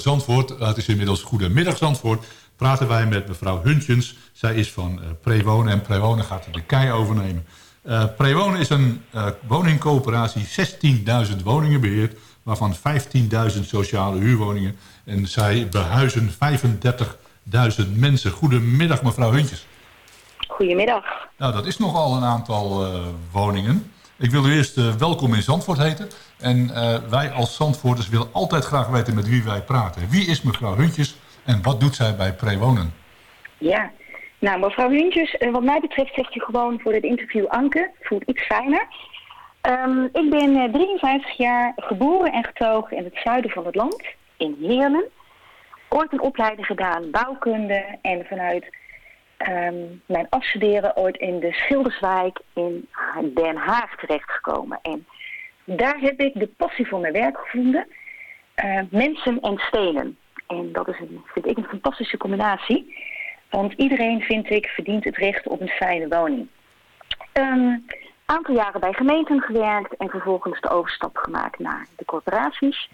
Zandvoort. het is inmiddels Goedemiddag Zandvoort. Praten wij met mevrouw Huntjens. Zij is van eh, Prewonen en Prewonen gaat de kei overnemen. Eh, Prewonen is een uh, woningcoöperatie 16.000 woningen beheert... waarvan 15.000 sociale huurwoningen. En zij behuizen 35.000 mensen. Goedemiddag, mevrouw Huntjes. Goedemiddag. Nou, dat is nogal een aantal woningen. Ik wil u eerst eh, welkom in Zandvoort heten. En eh, wij als Zandvoorters willen altijd graag weten met wie wij praten. Wie is mevrouw Huntjes en wat doet zij bij Prewonen? Ja, nou mevrouw Huntjes, eh, wat mij betreft zegt u gewoon voor het interview Anke. Voelt iets fijner. Ehm, ik ben 53 jaar geboren en getogen in het zuiden van het land, in Heerlen. Ooit een opleiding gedaan, bouwkunde en vanuit ehm, mijn afstuderen ooit in de Schilderswijk in Den Haag terechtgekomen. En daar heb ik de passie voor mijn werk gevonden. Eh, mensen en stenen. En dat is een, vind ik een fantastische combinatie. Want iedereen, vind ik, verdient het recht op een fijne woning. Een aantal jaren bij gemeenten gewerkt en vervolgens de overstap gemaakt naar de corporaties.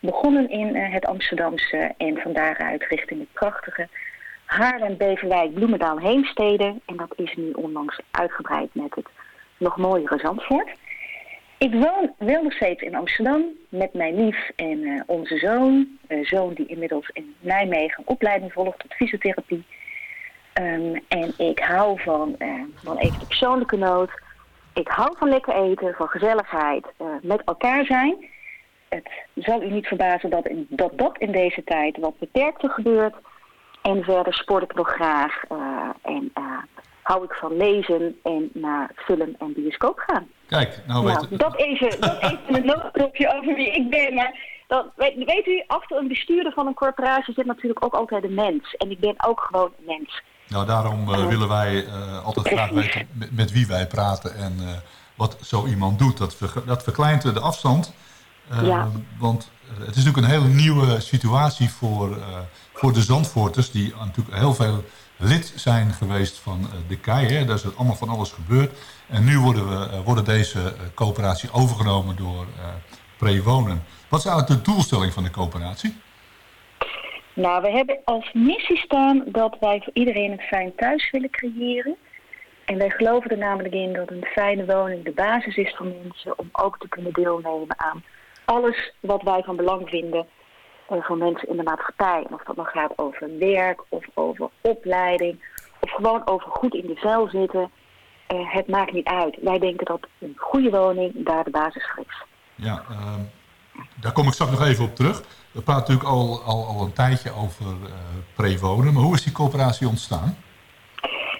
Begonnen in eh, het Amsterdamse en van daaruit richting het prachtige Haarlem, Beverwijk, Bloemendaal, Heemstede. En dat is nu onlangs uitgebreid met het nog mooiere Zandvoort. Ik woon wel nog steeds in Amsterdam met mijn lief en eh, onze zoon. Zoon die inmiddels in Nijmegen een opleiding volgt tot fysiotherapie. Ehm, en ik hou van, eh, dan even de persoonlijke noot. Ik hou van lekker eten, van gezelligheid, eh, met elkaar zijn. Het zal u niet verbazen dat, dat dat in deze tijd wat beperkter gebeurt. En verder sport ik nog graag eh, en eh, hou ik van lezen en naar film en bioscoop gaan. Kijk, nou Nou, weet dat even, dat even een noodknopje over wie ik ben. Maar dat, weet, weet u, achter een bestuurder van een corporatie zit natuurlijk ook altijd een mens. En ik ben ook gewoon een mens. Nou, daarom eh, willen wij altijd graag weten met, met wie wij praten en wat zo iemand doet. Dat, verge- dat verkleint de afstand. Eh, Ja. Want het is natuurlijk een hele nieuwe situatie voor, eh, voor de Zandvoorters... die natuurlijk heel veel lid zijn geweest van eh, de KEI. Hè. Daar is allemaal van alles gebeurd. En nu worden, we, worden deze coöperatie overgenomen door Prewonen. Wat is eigenlijk de doelstelling van de coöperatie? Nou, we hebben als missie staan dat wij voor iedereen een fijn thuis willen creëren. En wij geloven er namelijk in dat een fijne woning de basis is voor mensen om ook te kunnen deelnemen aan alles wat wij van belang vinden eh, voor mensen in de maatschappij. En of dat nou gaat over werk of over opleiding of gewoon over goed in de vel zitten. Eh, het maakt niet uit. Wij denken dat een goede woning daar de basis voor is. Ja, ehm, daar kom ik straks nog even op terug. We praten natuurlijk al, al, al een tijdje over eh prewonen. Maar hoe is die coöperatie ontstaan?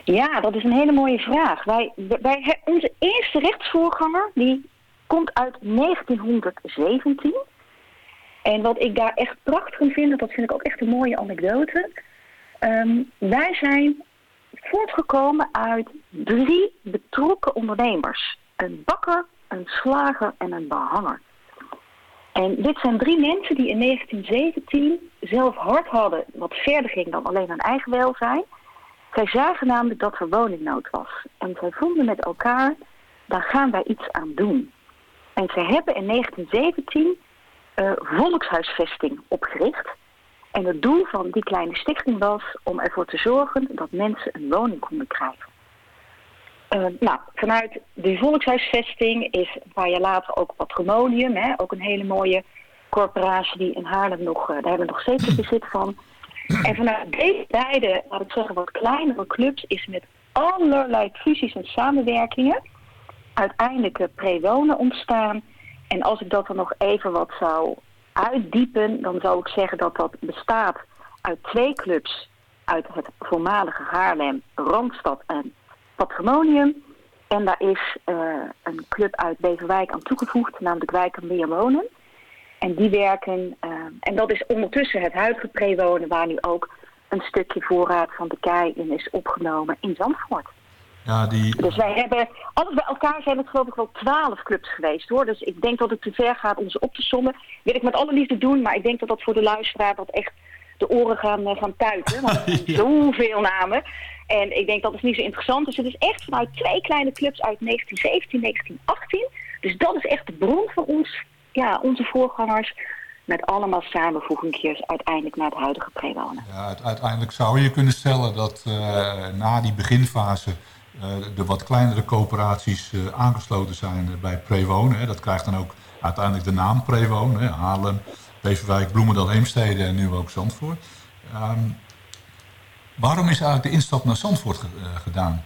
Ja, dat is een hele mooie vraag. Wij, wij, onze eerste rechtsvoorganger die komt uit 1917. En wat ik daar echt prachtig in vind, dat vind ik ook echt een mooie anekdote. Ehm, wij zijn voortgekomen uit drie betrokken ondernemers. Een bakker, een slager en een behanger. En dit zijn drie mensen die in 1917 zelf hard hadden wat verder ging dan alleen hun eigen welzijn. Zij zagen namelijk dat er woningnood was. En zij vonden met elkaar, daar gaan wij iets aan doen. En zij hebben in 1917 eh, volkshuisvesting opgericht. En het doel van die kleine stichting was om ervoor te zorgen dat mensen een woning konden krijgen. Eh, nou, vanuit die volkshuisvesting is een paar jaar later ook Patrimonium, hè, ook een hele mooie corporatie die in Haarlem nog, eh, daar hebben we nog het bezit van. En vanuit deze beide, laat ik zeggen, wat kleinere clubs is met allerlei fusies en samenwerkingen uiteindelijk eh, pre-wonen ontstaan. En als ik dat dan nog even wat zou uitdiepen, dan zou ik zeggen dat dat bestaat uit twee clubs uit het voormalige Haarlem, Randstad en Patrimonium. En daar is eh, een club uit Beverwijk aan toegevoegd, namelijk Wijk en Meer Wonen. En die werken, eh, en dat is ondertussen het huidige prewonen, waar nu ook een stukje voorraad van de kei in is opgenomen in Zandvoort. Ja, die, Dus wij hebben, alles bij elkaar zijn het geloof ik wel twaalf clubs geweest hoor. Dus ik denk dat het te ver gaat om ze op te sommen. Wil ik met alle liefde doen, maar ik denk dat dat voor de luisteraar dat echt de oren gaan, eh, gaan tuiten. Want er zijn zoveel namen. En ik denk dat is niet zo interessant. Dus het is echt vanuit twee kleine clubs uit 1917, 1918. Dus dat is echt de bron van ons, ja, onze voorgangers. Met allemaal samenvoegingjes uiteindelijk naar het huidige prewonen. ja, uit- uiteindelijk zou je kunnen stellen dat eh, na die beginfase de wat kleinere coöperaties eh, aangesloten zijn eh, bij Prewonen. Dat krijgt dan ook uiteindelijk de naam Prewonen. Haarlem, Beverwijk, Bloemendaal, Heemstede en nu ook Zandvoort. Ehm, waarom is eigenlijk de instap naar Zandvoort ge- eh, gedaan?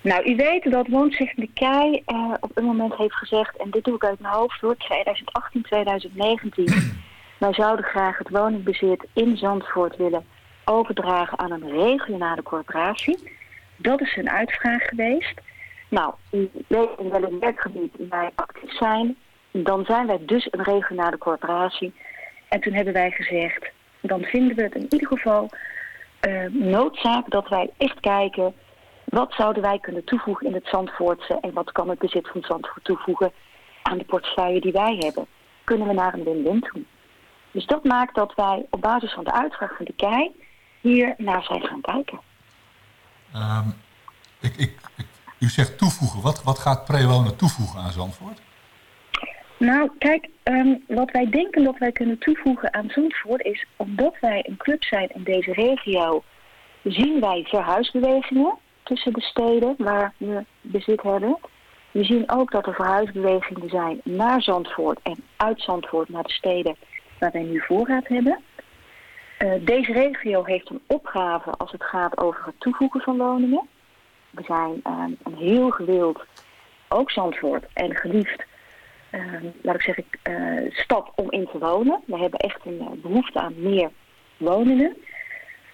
Nou, u weet dat Woonzichtende Kei eh, op een moment heeft gezegd, en dit doe ik uit mijn hoofd hoor, 2018, 2019. wij zouden graag het woningbezit in Zandvoort willen overdragen aan een regionale corporatie. Dat is een uitvraag geweest. Nou, u weet in welk werkgebied wij actief zijn. Dan zijn wij dus een regionale corporatie. En toen hebben wij gezegd, dan vinden we het in ieder geval eh, noodzaak dat wij echt kijken... wat zouden wij kunnen toevoegen in het Zandvoortse... en wat kan het bezit van Zandvoort toevoegen aan de portefeuille die wij hebben. Kunnen we naar een win-win toe. Dus dat maakt dat wij op basis van de uitvraag van de KEI hier naar zijn gaan kijken. Ehm, ik, u zegt toevoegen. Wat, wat gaat Prewonen toevoegen aan Zandvoort? Nou, kijk, ehm, wat wij denken dat wij kunnen toevoegen aan Zandvoort is... omdat wij een club zijn in deze regio... zien wij verhuisbewegingen tussen de steden waar we bezit hebben. We zien ook dat er verhuisbewegingen zijn naar Zandvoort... en uit Zandvoort naar de steden waar wij nu voorraad hebben. Eh, deze regio heeft een opgave als het gaat over het toevoegen van woningen. We zijn ehm, een heel gewild, ook Zandvoort en geliefd eh, laat ik zeggen, eh, stad om in te wonen. We hebben echt een eh, behoefte aan meer woningen.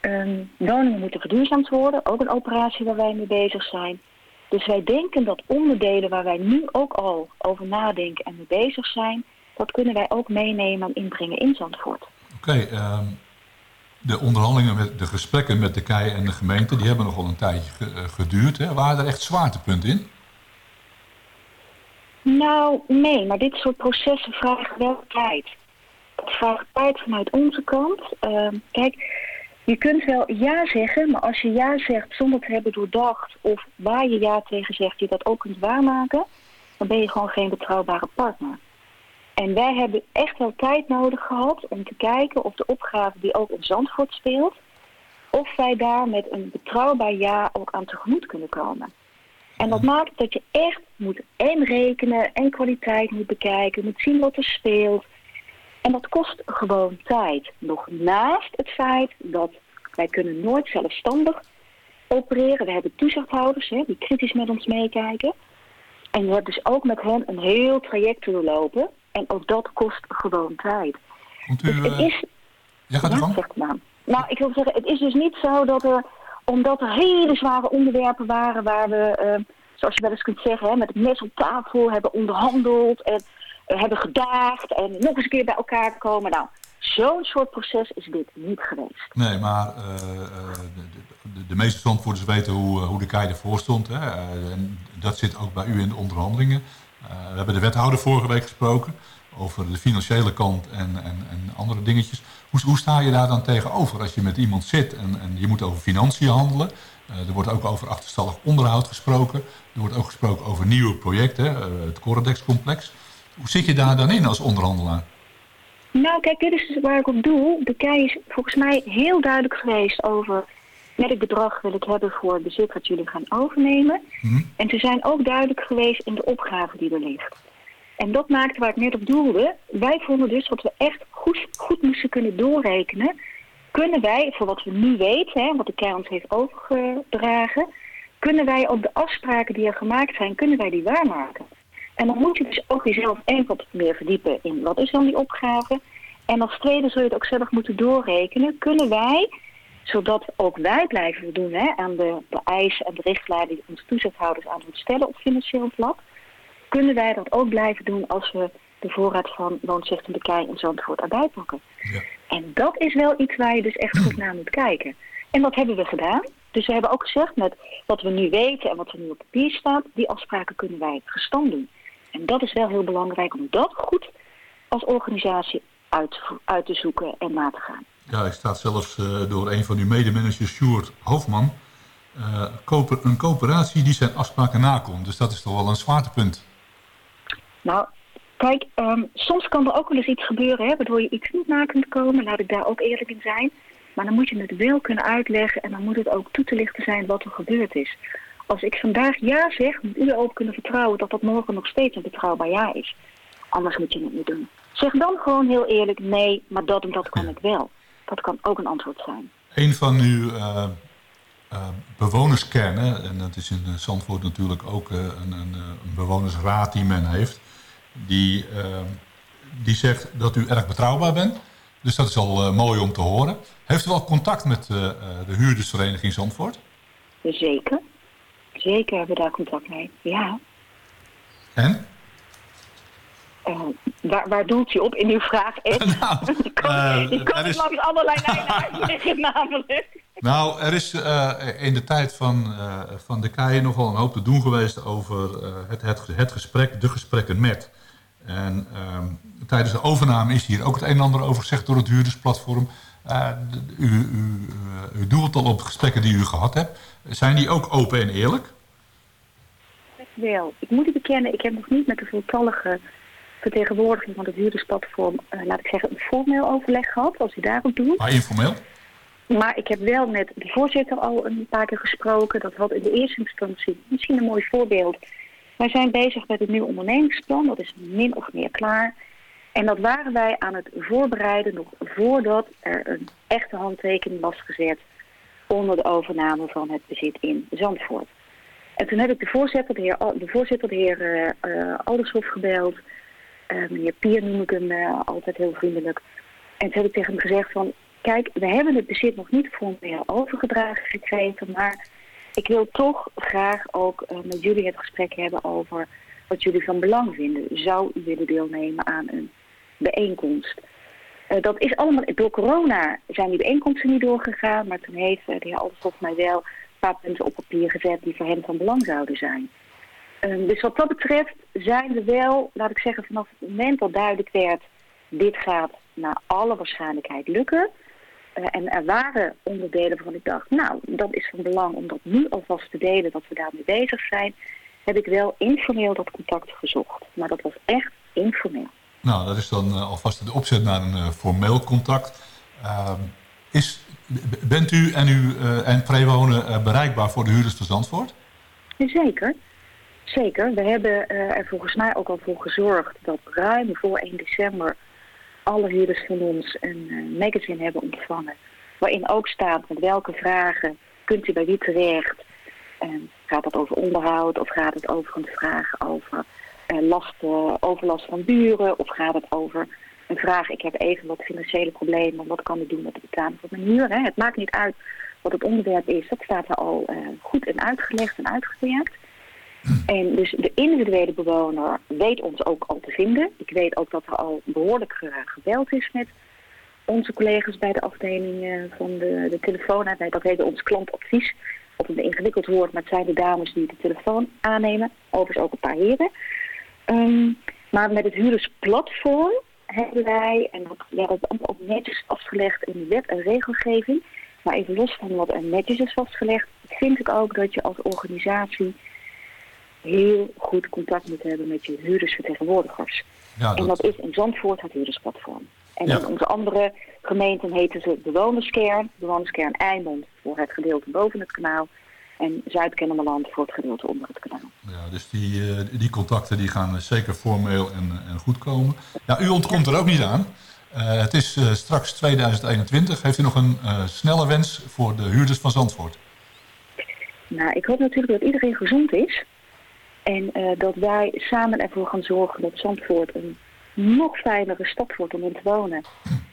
Ehm, woningen moeten verduurzaamd worden, ook een operatie waar wij mee bezig zijn. Dus wij denken dat onderdelen waar wij nu ook al over nadenken en mee bezig zijn, dat kunnen wij ook meenemen en inbrengen in Zandvoort. Oké, ehm, de onderhandelingen, met, de gesprekken met de KEI en de gemeente... die hebben nogal een tijdje eh, geduurd. Hè? Waren er echt zwaartepunten in? Nou, nee, maar dit soort processen vragen wel tijd. Het vraagt tijd vanuit onze kant. Ehm, kijk, je kunt wel ja zeggen, maar als je ja zegt zonder te hebben doordacht... of waar je ja tegen zegt, je dat ook kunt waarmaken... dan ben je gewoon geen betrouwbare partner. En wij hebben echt wel tijd nodig gehad om te kijken of de opgave die ook in Zandvoort speelt... of wij daar met een betrouwbaar ja ook aan tegemoet kunnen komen. En dat maakt dat je echt moet en rekenen en kwaliteit moet bekijken, moet zien wat er speelt. En dat kost gewoon tijd. Nog naast het feit dat wij kunnen nooit zelfstandig opereren. We hebben toezichthouders hè, die kritisch met ons meekijken. En je hebt dus ook met hen een heel traject doorlopen. En ook dat kost gewoon tijd. Want Dus u, het eh, is ja, gaat ja, gang. zeg het maar. Nou, ik wil zeggen, het is dus niet zo dat er, omdat er hele zware onderwerpen waren waar we, eh, zoals je wel eens kunt zeggen, hè, met het mes op tafel hebben onderhandeld en eh, hebben gedaagd en nog eens een keer bij elkaar komen. Nou, zo'n soort proces is dit niet geweest. Nee, maar de, de, de meeste Zandvoorters weten hoe, hoe de KEI ervoor stond. Hè? En dat zit ook bij u in de onderhandelingen. Eh, we hebben de wethouder vorige week gesproken over de financiële kant en, en, en andere dingetjes. Hoe, hoe sta je daar dan tegenover als je met iemand zit en, en je moet over financiën handelen? Eh, er wordt ook over achterstallig onderhoud gesproken. Er wordt ook gesproken over nieuwe projecten, eh, het Corodex-complex. Hoe zit je daar dan in als onderhandelaar? Nou, kijk, dit is dus waar ik op doel. De KEI is volgens mij heel duidelijk geweest over welk bedrag wil ik hebben voor het bezit wat jullie gaan overnemen. Mhm. En ze zijn ook duidelijk geweest in de opgave die er ligt. En dat maakte waar ik net op doelde. Wij vonden dus dat we echt goed, goed moesten kunnen doorrekenen. Kunnen wij, voor wat we nu weten, hè, wat de KEI ons heeft overgedragen, kunnen wij op de afspraken die er gemaakt zijn, kunnen wij die waarmaken. En dan moet je dus ook jezelf één wat meer verdiepen in wat is dan die opgave. En als tweede zul je het ook zelf moeten doorrekenen. Kunnen wij, zodat ook wij blijven voldoen hè, aan de, de eisen en de richtlijnen die onze toezichthouders aan ons stellen op financieel vlak, kunnen wij dat ook blijven doen als we de voorraad van woonzichtende kei in Zandvoort erbij pakken. Ja. En dat is wel iets waar je dus echt goed naar moet kijken. En dat hebben we gedaan. Dus we hebben ook gezegd met wat we nu weten en wat er nu op papier staat, die afspraken kunnen wij gestand doen. En dat is wel heel belangrijk om dat goed als organisatie uit, uit te zoeken en na te gaan. Ja, ik staat zelfs eh, door een van uw medemanagers, Sjoerd Hoofdman. eh, een coöperatie die zijn afspraken nakomt. Dus dat is toch wel een zwaartepunt. Nou, kijk, ehm, soms kan er ook wel eens iets gebeuren hè, waardoor je iets niet na kunt komen. Laat ik daar ook eerlijk in zijn. Maar dan moet je het wel kunnen uitleggen en dan moet het ook toe te lichten zijn wat er gebeurd is. Als ik vandaag ja zeg, moet u erop kunnen vertrouwen dat dat morgen nog steeds een betrouwbaar ja is. Anders moet je het niet doen. Zeg dan gewoon heel eerlijk, nee, maar dat en dat kan ik wel. Dat kan ook een antwoord zijn. Een van uw eh, eh, bewonerskernen, en dat is in eh, Zandvoort natuurlijk ook een, een, een bewonersraad die men heeft, die, die zegt dat u erg betrouwbaar bent. Dus dat is al mooi om te horen. Heeft u al contact met de huurdersvereniging Zandvoort? Zeker. Zeker hebben we daar contact mee. Ja. En? Eh, waar, waar doelt u op in uw vraag? Ed? je kan, eh, kan er is- langs allerlei lijnen uitleggen namelijk. Nou, er is eh, in de tijd van, eh, van de Keijen nogal een hoop te doen geweest over eh, het, het, het gesprek, de gesprekken met. En ehm, tijdens de overname is hier ook het een en ander over gezegd door het huurdersplatform. Eh, u, u, u doelt al op gesprekken die u gehad hebt. Zijn die ook open en eerlijk? Wel, ik moet u bekennen, ik heb nog niet met de voltallige vertegenwoordiging van het huurdersplatform, eh, laat ik zeggen, een formeel overleg gehad, als u daarop doet. Maar informeel? Maar ik heb wel met de voorzitter al een paar keer gesproken. Dat had in de eerste instantie misschien een mooi voorbeeld. Wij zijn bezig met het nieuwe ondernemingsplan. Dat is min of meer klaar. En dat waren wij aan het voorbereiden nog voordat er een echte handtekening was gezet onder de overname van het bezit in Zandvoort. En toen heb ik de voorzitter, de heer, de voorzitter, de heer eh, eh, Aldershoff gebeld. Meneer Pier noem ik hem altijd heel vriendelijk. En toen heb ik tegen hem gezegd van, kijk, we hebben het bezit nog niet formeel overgedragen gekregen, maar ik wil toch graag ook eh, met jullie het gesprek hebben over wat jullie van belang vinden. Zou u willen deelnemen aan een bijeenkomst? Eh, dat is allemaal, door corona zijn die bijeenkomsten niet doorgegaan, maar toen heeft eh, de heer mij wel een paar punten op papier gezet die voor hem van belang zouden zijn. Ehm, dus wat dat betreft zijn we wel, laat ik zeggen, vanaf het moment dat duidelijk werd, dit gaat naar alle waarschijnlijkheid lukken. Eh, en er waren onderdelen waarvan ik dacht, nou, dat is van belang om dat nu alvast te delen, dat we daarmee bezig zijn. Heb ik wel informeel dat contact gezocht. Maar dat was echt informeel. Nou, dat is dan eh, alvast de opzet naar een eh, formeel contact. Ehm, is, bent u en, u, en Prewonen bereikbaar voor de huurders van Zandvoort? Zeker. Zeker. We hebben eh, er volgens mij ook al voor gezorgd dat ruim voor 1 december alle huurders van ons een eh, magazine hebben ontvangen. Waarin ook staat met welke vragen kunt u bij wie terecht. En gaat het over onderhoud of gaat het over een vraag over eh, last, overlast van buren? Of gaat het over een vraag, ik heb even wat financiële problemen, wat kan ik doen met het betalen van mijn huur? Hè? Het maakt niet uit wat het onderwerp is, dat staat er al goed en uitgelegd en uitgewerkt. En dus de individuele bewoner weet ons ook al te vinden. Ik weet ook dat er al behoorlijk eh, gebeld is met onze collega's bij de afdeling eh, van de, de telefoon. Wij- Dat heet ons klantadvies. Wat een ingewikkeld woord, maar het zijn de dames die de telefoon aannemen. Overigens ook een paar heren. Ehm, maar met het huurdersplatform hebben wij, en dat, ja, is ook netjes vastgelegd in de wet en regelgeving. Maar even los van wat er netjes is vastgelegd, vind ik ook dat je als organisatie heel goed contact moet hebben met je huurdersvertegenwoordigers. Ja, En dat is in Zandvoort het huurdersplatform. En Ja. in onze andere gemeenten heten ze bewonerskern. Bewonerskern Eimond voor het gedeelte boven het kanaal. En Zuid-Kennemerland voor het gedeelte onder het kanaal. Ja, dus die, eh, die contacten die gaan zeker formeel en, en goed komen. Ja, u ontkomt er ook niet aan. Eh, het is eh, straks 2021. Heeft u nog een eh, snelle wens voor de huurders van Zandvoort? Nou, ik hoop natuurlijk dat iedereen gezond is. En eh, dat wij samen ervoor gaan zorgen dat Zandvoort een nog fijnere stad wordt om in te wonen.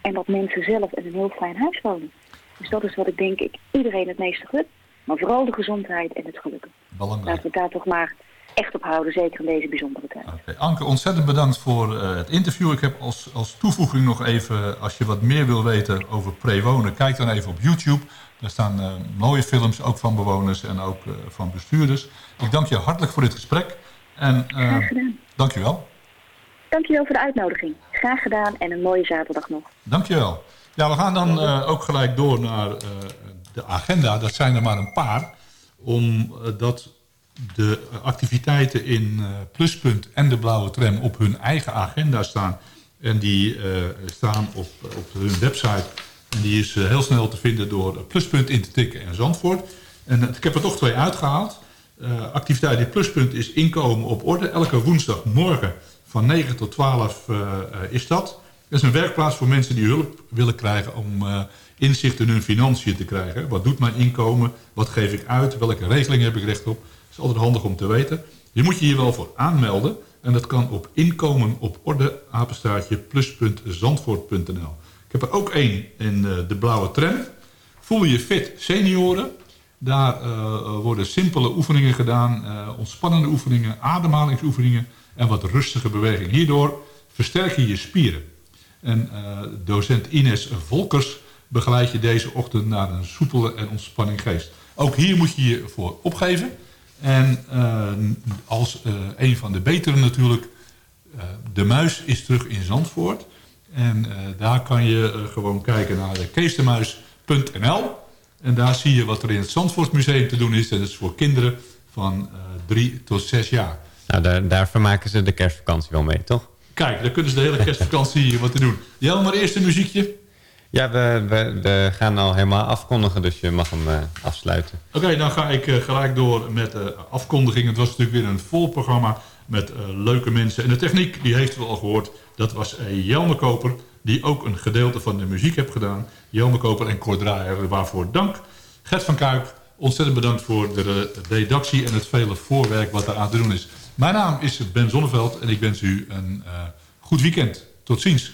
En dat mensen zelf in een heel fijn huis wonen. Dus dat is wat ik denk ik iedereen het meeste gun. Maar vooral de gezondheid en het geluk. Belangrijk. Laten we het daar toch maar echt op houden, zeker in deze bijzondere tijd. Anke, ontzettend bedankt voor eh, het interview. Ik heb als, als toevoeging nog even, als je wat meer wil weten over prewonen, kijk dan even op YouTube. Daar staan eh, mooie films, ook van bewoners en ook eh, van bestuurders. Ik dank je hartelijk voor dit gesprek. En eh, Graag gedaan. dank je wel. Dankjewel voor de uitnodiging. Graag gedaan en een mooie zaterdag nog. Dank je wel. Ja, we gaan dan ook gelijk door naar de agenda. Dat zijn er maar een paar. Omdat de activiteiten in Pluspunt en de Blauwe Tram op hun eigen agenda staan. En die staan op, op hun website. En die is eh, heel snel te vinden door Pluspunt in te tikken en Zandvoort. En eh, ik heb er toch twee uitgehaald. Eh, activiteit in Pluspunt is inkomen op orde. Elke woensdagmorgen van 9 tot 12 eh, eh, is dat. Dat is een werkplaats voor mensen die hulp willen krijgen om eh, inzicht in hun financiën te krijgen. Wat doet mijn inkomen? Wat geef ik uit? Welke regeling heb ik recht op? Dat is altijd handig om te weten. Je moet je hier wel voor aanmelden. En dat kan op inkomen op orde, apenstaartje, plus.zandvoort.nl. Heb er ook één in eh, de blauwe tram. Voel je fit senioren. Daar eh, worden simpele oefeningen gedaan, eh, ontspannende oefeningen, ademhalingsoefeningen en wat rustige beweging. Hierdoor versterk je je spieren. En docent Ines Volkers begeleidt je deze ochtend naar een soepele en ontspanning geest. Ook hier moet je je voor opgeven. En als eh, een van de betere natuurlijk, de muis is terug in Zandvoort. En eh, daar kan je eh, gewoon kijken naar keesdemuis.nl. En daar zie je wat er in het Zandvoortmuseum te doen is. En dat is voor kinderen van eh, drie tot zes jaar. Nou, daar, daar vermaken ze de kerstvakantie wel mee, toch? Kijk, daar kunnen ze de hele kerstvakantie wat te doen. Jel, maar eerst een muziekje. Ja, we, we, we gaan al helemaal afkondigen, dus je mag hem afsluiten. Oké, dan ga ik gelijk door met de afkondiging. Het was natuurlijk weer een vol programma met eh, leuke mensen. En de techniek, die heeft u al gehoord. Dat was uh, Jelme Koper, die ook een gedeelte van de muziek heeft gedaan. Jelme Koper en Cor Draaier, waarvoor dank. Gert van Kuik, ontzettend bedankt voor de redactie en het vele voorwerk wat daar aan te doen is. Mijn naam is Ben Zonneveld en ik wens u een goed weekend. Tot ziens.